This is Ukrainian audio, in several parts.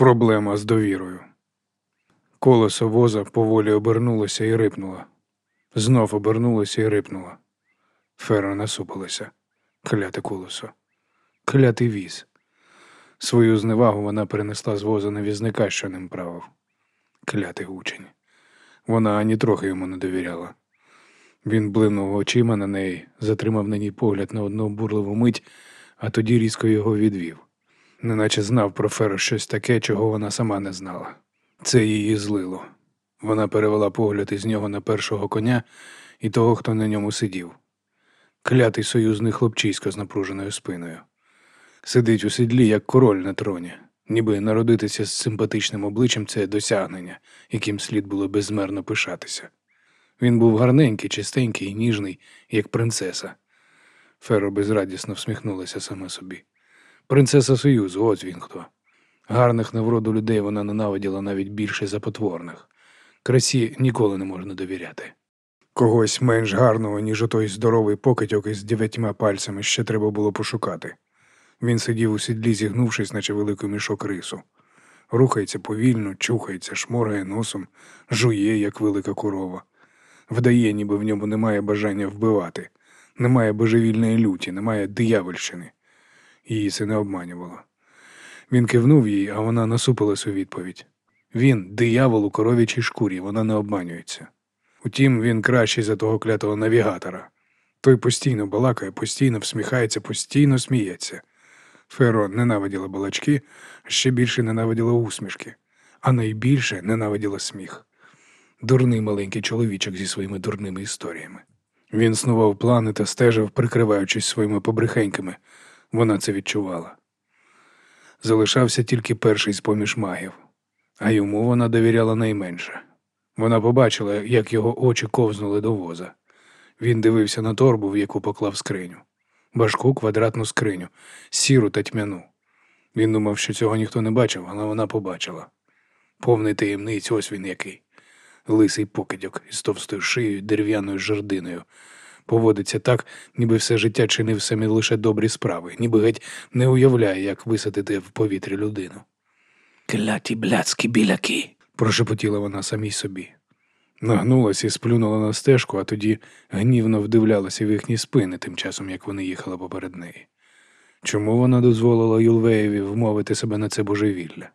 Проблема з довірою. Колесо воза поволі обернулося і рипнуло. Знов обернулося і рипнуло. Фера насупилася. Кляте колесо. Клятий віз. Свою зневагу вона перенесла з воза на візника, що ним правив. Клятий учень. Вона ані трохи йому не довіряла. Він блимнув очима на неї, затримав на ній погляд на одну бурливу мить, а тоді різко його відвів. Неначе знав про Феру щось таке, чого вона сама не знала. Це її злило. Вона перевела погляд із нього на першого коня і того, хто на ньому сидів. Клятий союзний хлопчисько з напруженою спиною. Сидить у сідлі, як король на троні, ніби народитися з симпатичним обличчям це досягнення, яким слід було безмерно пишатися. Він був гарненький, чистенький і ніжний, як принцеса. Феро безрадісно всміхнулася сама собі. Принцеса Союзу, ось він хто. Гарних на вроду людей вона ненавиділа навіть більше за потворних. Красі ніколи не можна довіряти. Когось менш гарного, ніж отой здоровий покидьок із дев'ятьма пальцями ще треба було пошукати. Він сидів у сідлі, зігнувшись, наче великий мішок рису. Рухається повільно, чухається, шморгає носом, жує, як велика корова. Вдає, ніби в ньому немає бажання вбивати, немає божевільної люті, немає диявольщини. Її це не обманювало. Він кивнув їй, а вона насупилась у відповідь. Він диявол у коров'ячій шкурі, вона не обманюється. Утім, він кращий за того клятого навігатора. Той постійно балакає, постійно всміхається, постійно сміється. Феро ненавиділа балачки, ще більше ненавиділа усмішки, а найбільше ненавиділа сміх. Дурний маленький чоловічок зі своїми дурними історіями. Він снував плани та стежив, прикриваючись своїми побрехеньками. Вона це відчувала. Залишався тільки перший з поміж магів, а йому вона довіряла найменше. Вона побачила, як його очі ковзнули до воза. Він дивився на торбу, в яку поклав скриню, важку квадратну скриню, сіру та тьмяну. Він думав, що цього ніхто не бачив, але вона побачила. Повний таємниць, ось він який. Лисий покидьок із товстою шиєю, дерев'яною жердиною. Поводиться так, ніби все життя чинив самі лише добрі справи, ніби геть не уявляє, як висадити в повітрі людину. Кляті блядські біляки, прошепотіла вона самій собі. Нагнулася і сплюнула на стежку, а тоді гнівно вдивлялася в їхні спини, тим часом як вони їхали поперед неї. Чому вона дозволила Юлвеєві вмовити себе на це божевілля?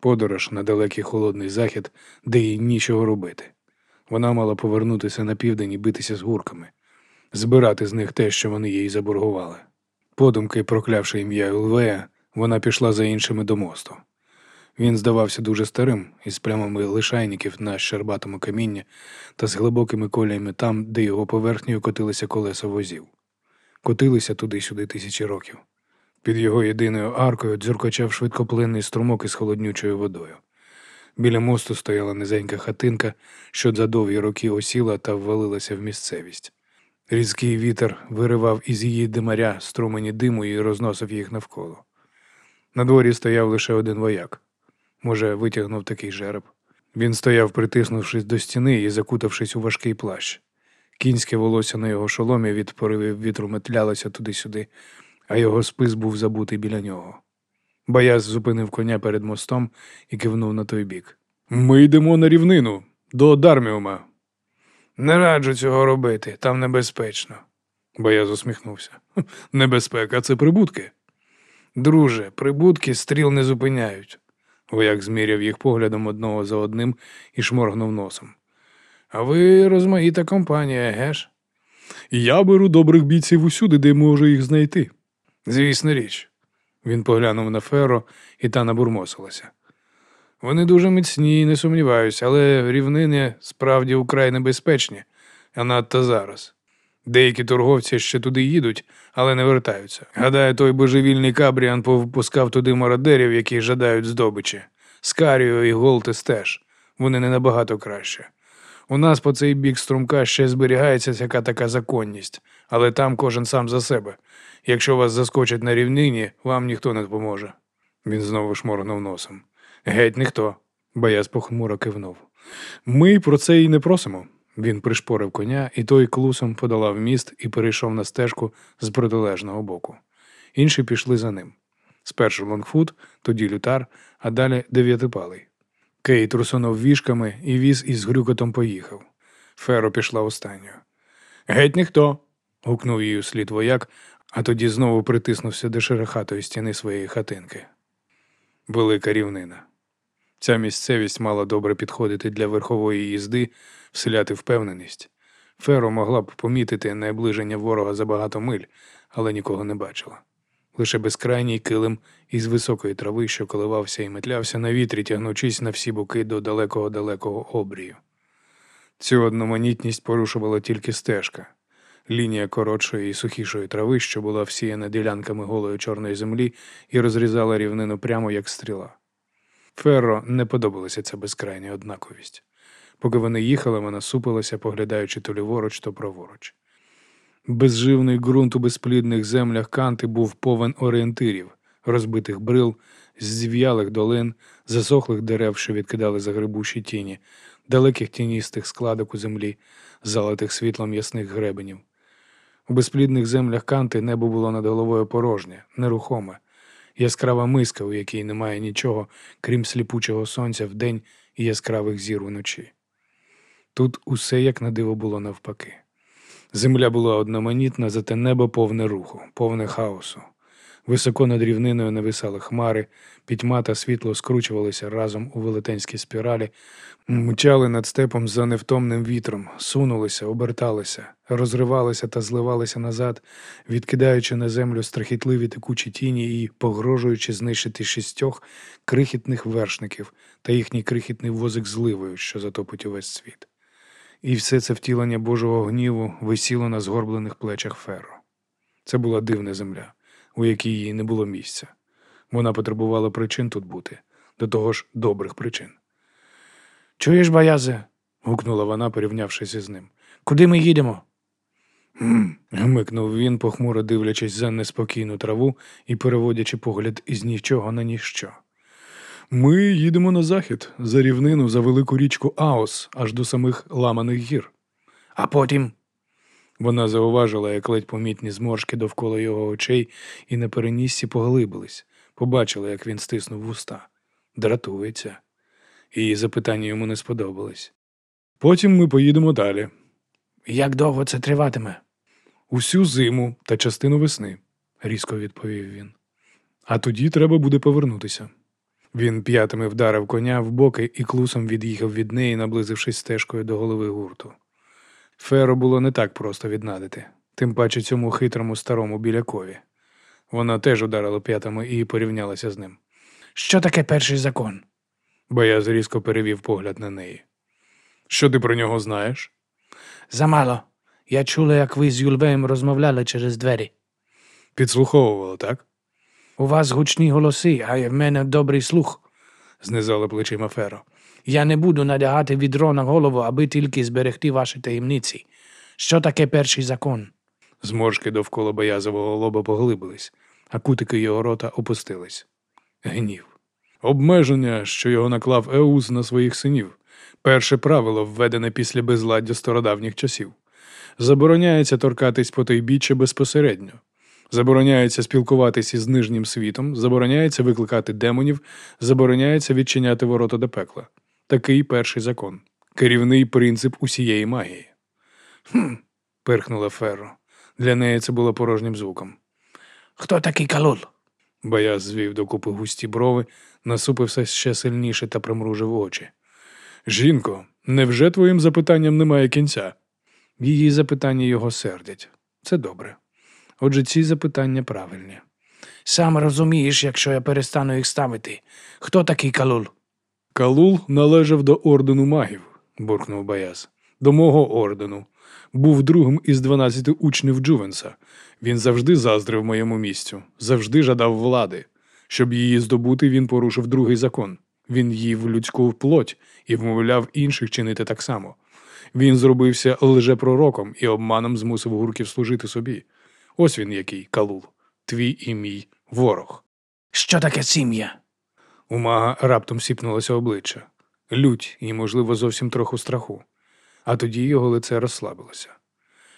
Подорож на далекий холодний захід, де їй нічого робити. Вона мала повернутися на південь і битися з гурками, збирати з них те, що вони їй заборгували. Подумки, проклявши ім'я Юлвея, вона пішла за іншими до мосту. Він здавався дуже старим, із плямами лишайників на щербатому камінні та з глибокими коліями там, де його поверхнею котилися колеса возів. Котилися туди-сюди тисячі років. Під його єдиною аркою дзюркочав швидкоплинний струмок із холоднючою водою. Біля мосту стояла низенька хатинка, що за довгі роки осіла та ввалилася в місцевість. Різкий вітер виривав із її димаря струмені диму і розносив їх навколо. На дворі стояв лише один вояк. Може, витягнув такий жереб. Він стояв, притиснувшись до стіни і закутавшись у важкий плащ. Кінське волосся на його шоломі від поривів вітру метлялося туди-сюди, а його спис був забутий біля нього. Бояз зупинив коня перед мостом і кивнув на той бік. Ми йдемо на рівнину, до Дарміума. Не раджу цього робити, там небезпечно. Бояз усміхнувся. Небезпека це прибутки. Друже, прибутки стріл не зупиняють. Вояк зміряв їх поглядом одного за одним і шморгнув носом. А ви розмаїта компанія, геш? Я беру добрих бійців усюди, де можу їх знайти. Звісна річ. Він поглянув на Феро, і та набурмосилася. Вони дуже міцні, не сумніваюся, але рівнини справді украй небезпечні, а надто зараз. Деякі торговці ще туди їдуть, але не вертаються. Гадаю, той божевільний Кабріан повпускав туди мародерів, які жадають здобичі. Скаріо і Голтес теж. Вони не набагато краще. У нас по цей бік струмка ще зберігається яка така законність, але там кожен сам за себе. Якщо вас заскочать на рівнині, вам ніхто не допоможе. Він знову шморгнув носом. Геть ніхто. Бояз похмуро кивнув. Ми про це і не просимо. Він пришпорив коня, і той клусом подолав міст і перейшов на стежку з протилежного боку. Інші пішли за ним. Спершу Лонгфут, тоді лютар, а далі дев'ятипалий. Кей трусонув вішками, і віз із грюкотом поїхав. Феро пішла останньою. Геть ніхто. гукнув їй услід вояк, а тоді знову притиснувся до шерохатої стіни своєї хатинки. Велика рівнина. Ця місцевість мала добре підходити для верхової їзди, вселяти впевненість. Феро могла б помітити наближення ворога за багато миль, але нікого не бачила. Лише безкрайній килим із високої трави, що коливався і метлявся на вітрі, тягнучись на всі боки до далекого-далекого обрію. Цю одноманітність порушувала тільки стежка, лінія коротшої і сухішої трави, що була всіяна ділянками голої чорної землі і розрізала рівнину прямо як стріла. Ферро не подобалася ця безкрайня однаковість. Поки вони їхали, вона супилася, поглядаючи то ліворуч, то праворуч. Безживний ґрунт у безплідних землях канти був повен орієнтирів, розбитих брил, зів'ялих долин, засохлих дерев, що відкидали загребущі тіні, далеких тіністих складок у землі, залитих світлом ясних гребенів. У безплідних землях канти небо було над головою порожнє, нерухоме, яскрава миска, у якій немає нічого, крім сліпучого сонця вдень і яскравих зір уночі. Тут усе як на диво було навпаки. Земля була одноманітна, зате небо повне руху, повне хаосу. Високо над рівниною нависали хмари, пітьма та світло скручувалися разом у велетенській спіралі, мчали над степом за невтомним вітром, сунулися, оберталися, розривалися та зливалися назад, відкидаючи на землю страхітливі текучі тіні і погрожуючи знищити шістьох крихітних вершників та їхній крихітний возик зливою, що затопить увесь світ. І все це втілення Божого гніву висіло на згорблених плечах Ферро. Це була дивна земля, у якій їй не було місця. Вона потребувала причин тут бути, до того ж добрих причин. Чуєш, Баязе? гукнула вона, порівнявшись із ним. Куди ми їдемо? «Гм», гмикнув він, похмуро дивлячись за неспокійну траву і переводячи погляд із нічого на ніщо. Ми їдемо на захід, за рівнину, за велику річку Аос, аж до самих ламаних гір. А потім. Вона зауважила, як ледь помітні зморшки довкола його очей і на переніссі поглибились, побачила, як він стиснув вуста. Дратується. Її запитання йому не сподобались. Потім ми поїдемо далі. Як довго це триватиме? Усю зиму та частину весни, різко відповів він. А тоді треба буде повернутися. Він п'ятими вдарив коня в боки і клусом від'їхав від неї, наблизившись стежкою до голови гурту. Феро було не так просто віднадити, тим паче цьому хитрому старому білякові. Вона теж ударила п'ятами і порівнялася з ним. Що таке перший закон? Бояз різко перевів погляд на неї. Що ти про нього знаєш? Замало. Я чула, як ви з Юльвеєм розмовляли через двері. Підслуховувала, так? У вас гучні голоси, а в мене добрий слух, знизала плечима Феро. Я не буду надягати відро на голову, аби тільки зберегти ваші таємниці. Що таке перший закон? Зморшки довкола боязового лоба поглибились, а кутики його рота опустились. Гнів. Обмеження, що його наклав Еус на своїх синів. Перше правило, введене після безладдя стародавніх часів. Забороняється торкатись потойбіччя безпосередньо. Забороняється спілкуватися із нижнім світом, забороняється викликати демонів, забороняється відчиняти ворота до пекла. Такий перший закон. Керівний принцип усієї магії. «Хм», – пирхнула Ферро. Для неї це було порожнім звуком. Хто такий калул? Бояз звів докупи густі брови, насупився ще сильніше та примружив очі. Жінко, невже твоїм запитанням немає кінця? Її запитання його сердять. Це добре. Отже, ці запитання правильні. Сам розумієш, якщо я перестану їх ставити. Хто такий калул? Калул належав до ордену магів, буркнув Баяз. До мого ордену. Був другим із дванадцяти учнів Джувенса. Він завжди заздрив моєму місцю, завжди жадав влади. Щоб її здобути, він порушив другий закон. Він їв людську плоть і вмовляв інших чинити так само. Він зробився лжепророком і обманом змусив гурків служити собі. Ось він який, Калул, твій і мій ворог. Що таке сім'я? У мага раптом сіпнулося обличчя, лють і, можливо, зовсім трохи страху. А тоді його лице розслабилося.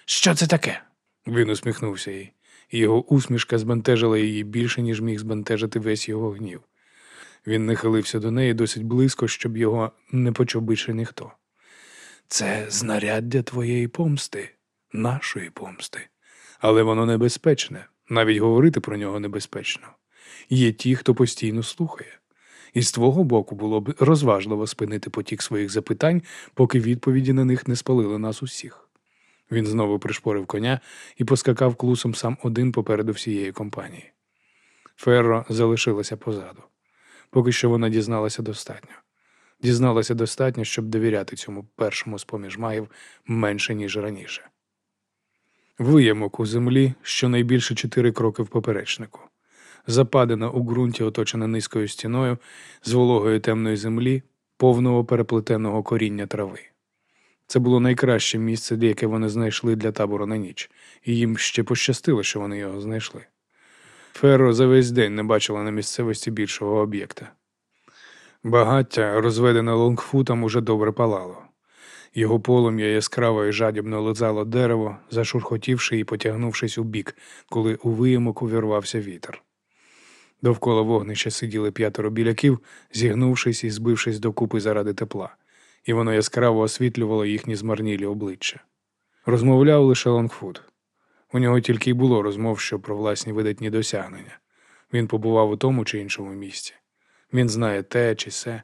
Що це таке? Він усміхнувся їй. і його усмішка збентежила її більше, ніж міг збентежити весь його гнів. Він нахилився до неї досить близько, щоб його не почув більше ніхто. Це знаряддя твоєї помсти, нашої помсти. Але воно небезпечне, навіть говорити про нього небезпечно. Є ті, хто постійно слухає. І з твого боку було б розважливо спинити потік своїх запитань, поки відповіді на них не спалили нас усіх. Він знову пришпорив коня і поскакав клусом сам один попереду всієї компанії. Ферро залишилася позаду. Поки що вона дізналася достатньо. Дізналася достатньо, щоб довіряти цьому першому з поміж магів менше, ніж раніше. Виямок у землі щонайбільше чотири кроки в поперечнику. Западина у ґрунті, оточена низькою стіною, з вологої темної землі, повного переплетеного коріння трави. Це було найкраще місце, яке вони знайшли для табору на ніч, і їм ще пощастило, що вони його знайшли. Ферро за весь день не бачила на місцевості більшого об'єкта. Багаття, розведене лонгфутом, уже добре палало. Його полум'я яскраво і жадібно лизало дерево, зашурхотівши і потягнувшись у бік, коли у виямок увірвався вітер. Довкола вогнища сиділи п'ятеро біляків, зігнувшись і збившись докупи заради тепла, і воно яскраво освітлювало їхні змарнілі обличчя. Розмовляв лише Лонгфуд. У нього тільки й було розмов, що про власні видатні досягнення. Він побував у тому чи іншому місці. Він знає те чи се,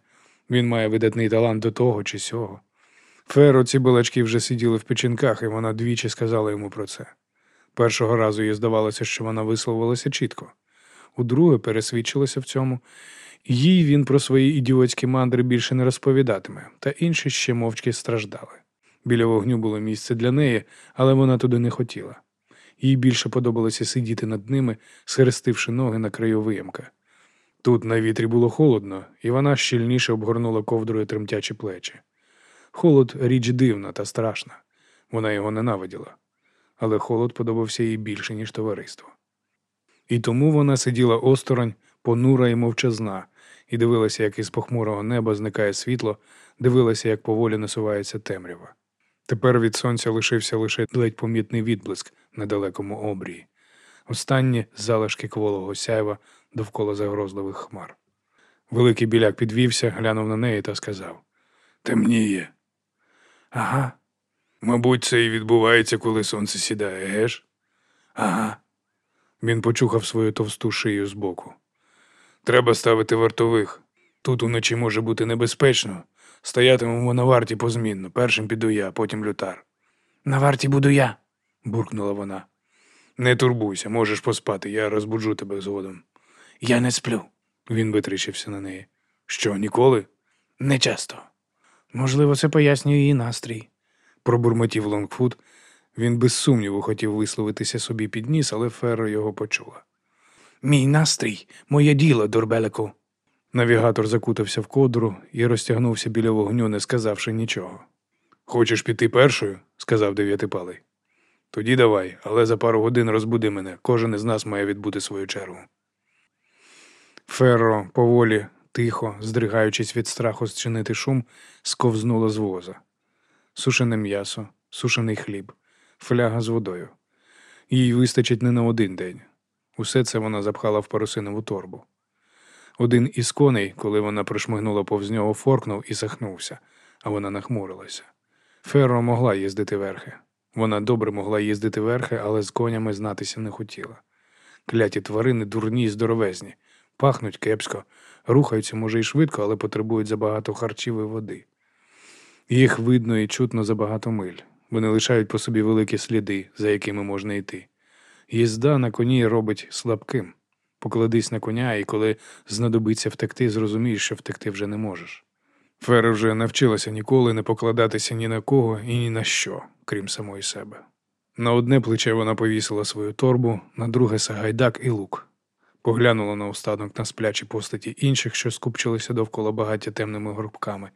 він має видатний талант до того чи сього. Феро ці балачки вже сиділи в печінках, і вона двічі сказала йому про це. Першого разу їй здавалося, що вона висловилася чітко. Удруге пересвідчилася в цьому. Їй він про свої ідіотські мандри більше не розповідатиме, та інші ще мовчки страждали. Біля вогню було місце для неї, але вона туди не хотіла. Їй більше подобалося сидіти над ними, схрестивши ноги на краю виямка. Тут на вітрі було холодно, і вона щільніше обгорнула ковдрою тремтячі плечі. Холод річ дивна та страшна. Вона його ненавиділа, але холод подобався їй більше, ніж товариство. І тому вона сиділа осторонь, понура і мовчазна, і дивилася, як із похмурого неба зникає світло, дивилася, як поволі насувається темрява. Тепер від сонця лишився лише ледь помітний відблиск на далекому обрії, останні залишки кволого сяйва довкола загрозливих хмар. Великий біляк підвівся, глянув на неї та сказав Темніє. Ага. Мабуть, це і відбувається, коли сонце сідає, геш? Ага. Він почухав свою товсту шию збоку. Треба ставити вартових. Тут уночі може бути небезпечно. Стоятимемо на варті позмінно. Першим піду я, потім лютар. На варті буду я, буркнула вона. Не турбуйся, можеш поспати, я розбуджу тебе згодом. Я не сплю. Він витріщився на неї. Що, ніколи? Не часто. Можливо, це пояснює її настрій, пробурмотів Лонгфуд. Він без сумніву хотів висловитися собі під ніс, але Ферро його почула. Мій настрій, моє діло, дурбелику. Навігатор закутався в ковдру і розтягнувся біля вогню, не сказавши нічого. Хочеш піти першою? сказав дев'ятипалий. Тоді давай, але за пару годин розбуди мене. Кожен із нас має відбути свою чергу. Ферро поволі, тихо, здригаючись від страху зчинити шум, сковзнуло з воза. Сушене м'ясо, сушений хліб, фляга з водою. Їй вистачить не на один день. Усе це вона запхала в парусинову торбу. Один із коней, коли вона прошмигнула повз нього, форкнув і сахнувся, а вона нахмурилася. Ферро могла їздити верхи. Вона добре могла їздити верхи, але з конями знатися не хотіла. Кляті тварини дурні й здоровезні, пахнуть кепсько, рухаються, може, і швидко, але потребують забагато харчів і води. Їх видно і чутно за багато миль. Вони лишають по собі великі сліди, за якими можна йти. Їзда на коні робить слабким. Покладись на коня, і коли знадобиться втекти, зрозумієш, що втекти вже не можеш. Фера вже навчилася ніколи не покладатися ні на кого і ні на що, крім самої себе. На одне плече вона повісила свою торбу, на друге сагайдак і лук. Поглянула на останок на сплячі постаті інших, що скупчилися довкола багаття темними грубками.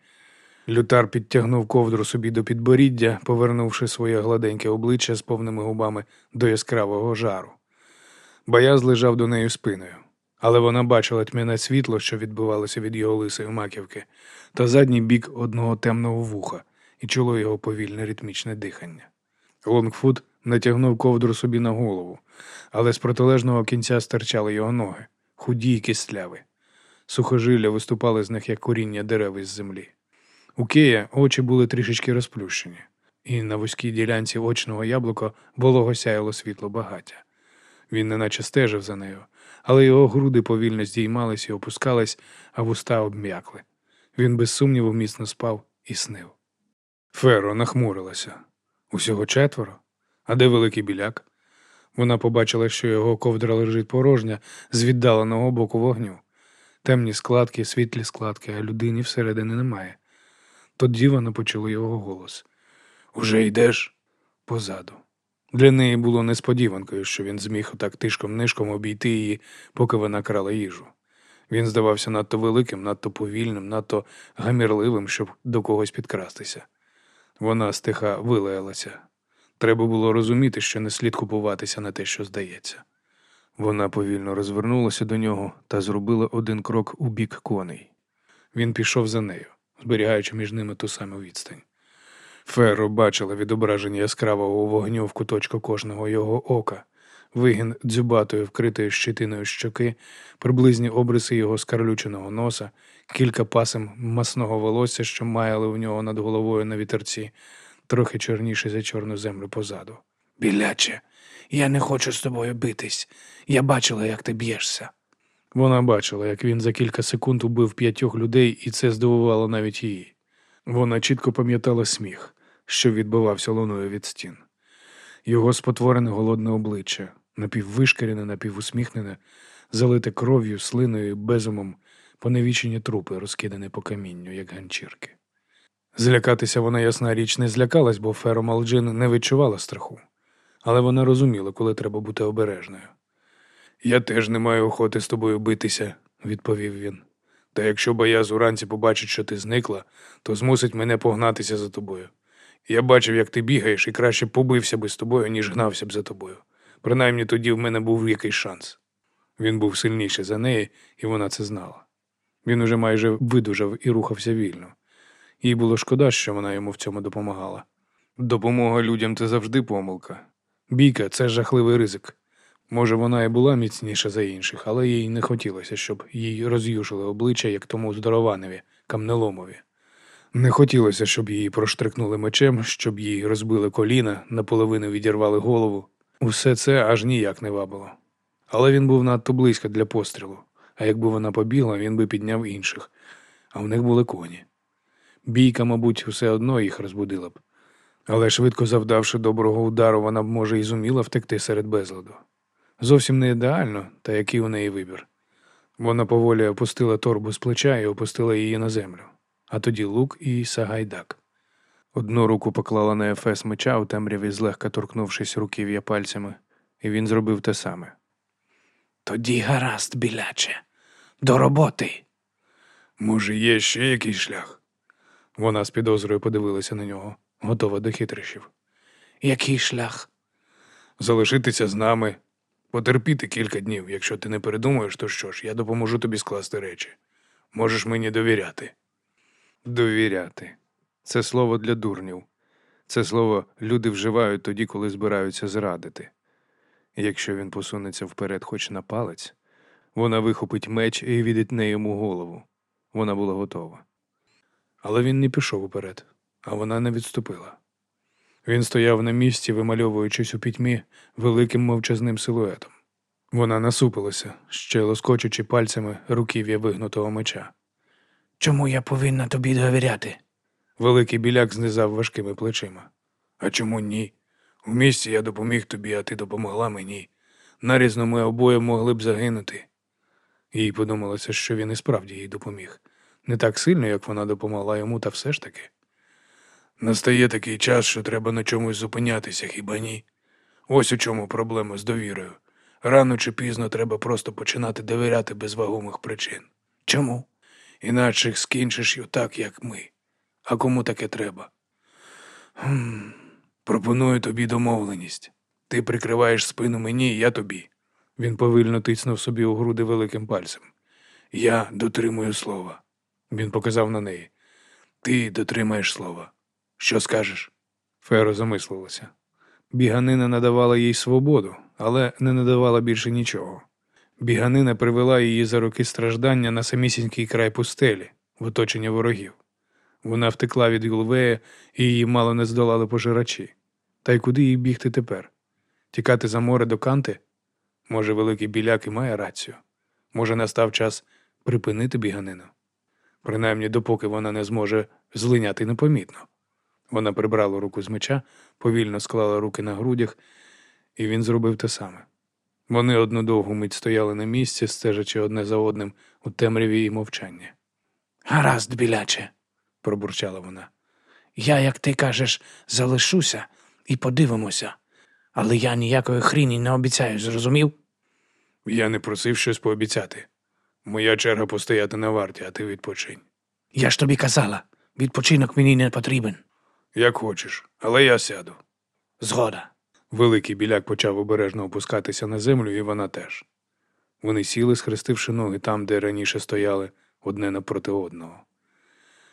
Лютар підтягнув ковдру собі до підборіддя, повернувши своє гладеньке обличчя з повними губами до яскравого жару. Бояз лежав до неї спиною, але вона бачила тьмяне світло, що відбивалося від його лисої маківки, та задній бік одного темного вуха, і чуло його повільне ритмічне дихання. Лонгфуд натягнув ковдру собі на голову, але з протилежного кінця стирчали його ноги, худі й кистляві. Сухожилля виступали з них, як коріння дерев із землі. У Кея очі були трішечки розплющені, і на вузькій ділянці очного яблука волого сяяло світло багаття. Він неначе стежив за нею, але його груди повільно здіймались і опускались, а вуста обм'якли. Він без сумніву міцно спав і снив. Феро нахмурилася. Усього четверо. А де великий біляк? Вона побачила, що його ковдра лежить порожня з віддаленого боку вогню. Темні складки, світлі складки, а людині всередині немає. Тоді вона почула його голос. Уже йдеш позаду. Для неї було несподіванкою, що він зміг отак тишком-нишком обійти її, поки вона крала їжу. Він здавався надто великим, надто повільним, надто гамірливим, щоб до когось підкрастися. Вона стиха вилаялася. Треба було розуміти, що не слід купуватися на те, що здається. Вона повільно розвернулася до нього та зробила один крок у бік коней. Він пішов за нею, зберігаючи між ними ту саму відстань. Ферро бачила відображення яскравого вогню в куточку кожного його ока, вигін дзюбатої, вкритої щитиною щоки, приблизні обриси його скарлюченого носа, кілька пасем масного волосся, що маяли у нього над головою на вітерці, трохи чорніші за чорну землю позаду. Біляче, я не хочу з тобою битись. Я бачила, як ти б'єшся. Вона бачила, як він за кілька секунд убив п'ятьох людей, і це здивувало навіть її. Вона чітко пам'ятала сміх, що відбивався луною від стін. Його спотворене голодне обличчя, напіввишкірене, напівусміхнене, залите кров'ю, слиною безумом, поневічені трупи, розкидані по камінню, як ганчірки. Злякатися вона, ясна річ, не злякалась, бо Феро Малджин не відчувала страху. Але вона розуміла, коли треба бути обережною. Я теж не маю охоти з тобою битися, відповів він. Та якщо бояз уранці побачить, що ти зникла, то змусить мене погнатися за тобою. Я бачив, як ти бігаєш, і краще побився би з тобою, ніж гнався б за тобою. Принаймні тоді в мене був якийсь шанс. Він був сильніший за неї, і вона це знала. Він уже майже видужав і рухався вільно. Їй було шкода, що вона йому в цьому допомагала. Допомога людям це завжди помилка. Бійка це жахливий ризик. Може, вона і була міцніша за інших, але їй не хотілося, щоб їй роз'юшили обличчя, як тому здорованові, камнеломові. Не хотілося, щоб її проштрикнули мечем, щоб їй розбили коліна, наполовину відірвали голову. Усе це аж ніяк не вабило. Але він був надто близько для пострілу, а якби вона побігла, він би підняв інших, а в них були коні. Бійка, мабуть, все одно їх розбудила б. Але швидко завдавши доброго удару, вона б, може, і зуміла втекти серед безладу. Зовсім не ідеально, та який у неї вибір. Вона поволі опустила торбу з плеча і опустила її на землю, а тоді лук і сагайдак. Одну руку поклала на ефес меча у темряві, злегка торкнувшись руків'я пальцями, і він зробив те саме. Тоді гаразд, біляче, до роботи. Може, є ще якийсь шлях? Вона з підозрою подивилася на нього, готова до хитрощів. Який шлях? Залишитися з нами, потерпіти кілька днів. Якщо ти не передумаєш, то що ж, я допоможу тобі скласти речі. Можеш мені довіряти. Довіряти. Це слово для дурнів. Це слово люди вживають тоді, коли збираються зрадити. Якщо він посунеться вперед хоч на палець, вона вихопить меч і відітне йому голову. Вона була готова. Але він не пішов уперед, а вона не відступила. Він стояв на місці, вимальовуючись у пітьмі великим мовчазним силуетом. Вона насупилася, ще лоскочучи пальцями руків'я вигнутого меча. Чому я повинна тобі довіряти? Великий біляк знизав важкими плечима. А чому ні? У місті я допоміг тобі, а ти допомогла мені. Нарізно ми обоє могли б загинути. Їй подумалося, що він і справді їй допоміг. Не так сильно, як вона допомогла йому, та все ж таки. Настає такий час, що треба на чомусь зупинятися, хіба ні? Ось у чому проблема з довірою. Рано чи пізно треба просто починати довіряти без вагомих причин. Чому? Іначе скінчиш й так, як ми. А кому таке треба? Хм, пропоную тобі домовленість. Ти прикриваєш спину мені, я тобі. Він повільно тицнув собі у груди великим пальцем. Я дотримую слова. Він показав на неї. Ти дотримаєш слова. Що скажеш? Феро замислилася. Біганина надавала їй свободу, але не надавала більше нічого. Біганина привела її за роки страждання на самісінький край пустелі, в оточення ворогів. Вона втекла від Юлвея, і її мало не здолали пожирачі. Та й куди їй бігти тепер? Тікати за море до канти? Може, великий біляк і має рацію? Може, настав час припинити біганину? Принаймні, допоки вона не зможе злиняти непомітно. Вона прибрала руку з меча, повільно склала руки на грудях, і він зробив те саме. Вони одну довгу мить стояли на місці, стежачи одне за одним у темряві і мовчанні. Гаразд, біляче, Пробурчала вона. я, як ти кажеш, залишуся і подивимося. Але я ніякої хріні не обіцяю, зрозумів? Я не просив щось пообіцяти. Моя черга постояти на варті, а ти відпочинь. Я ж тобі казала, відпочинок мені не потрібен. Як хочеш, але я сяду. Згода. Великий біляк почав обережно опускатися на землю, і вона теж. Вони сіли, схрестивши ноги там, де раніше стояли одне напроти одного.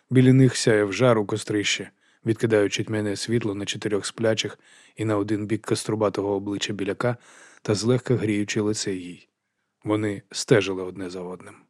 Біля них сяяв жар у кострище, відкидаючи тьмяне світло на чотирьох сплячих і на один бік каструбатого обличчя біляка та злегка гріючи лице їй. Вони стежили одне за одним.